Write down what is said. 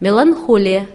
меланхолия.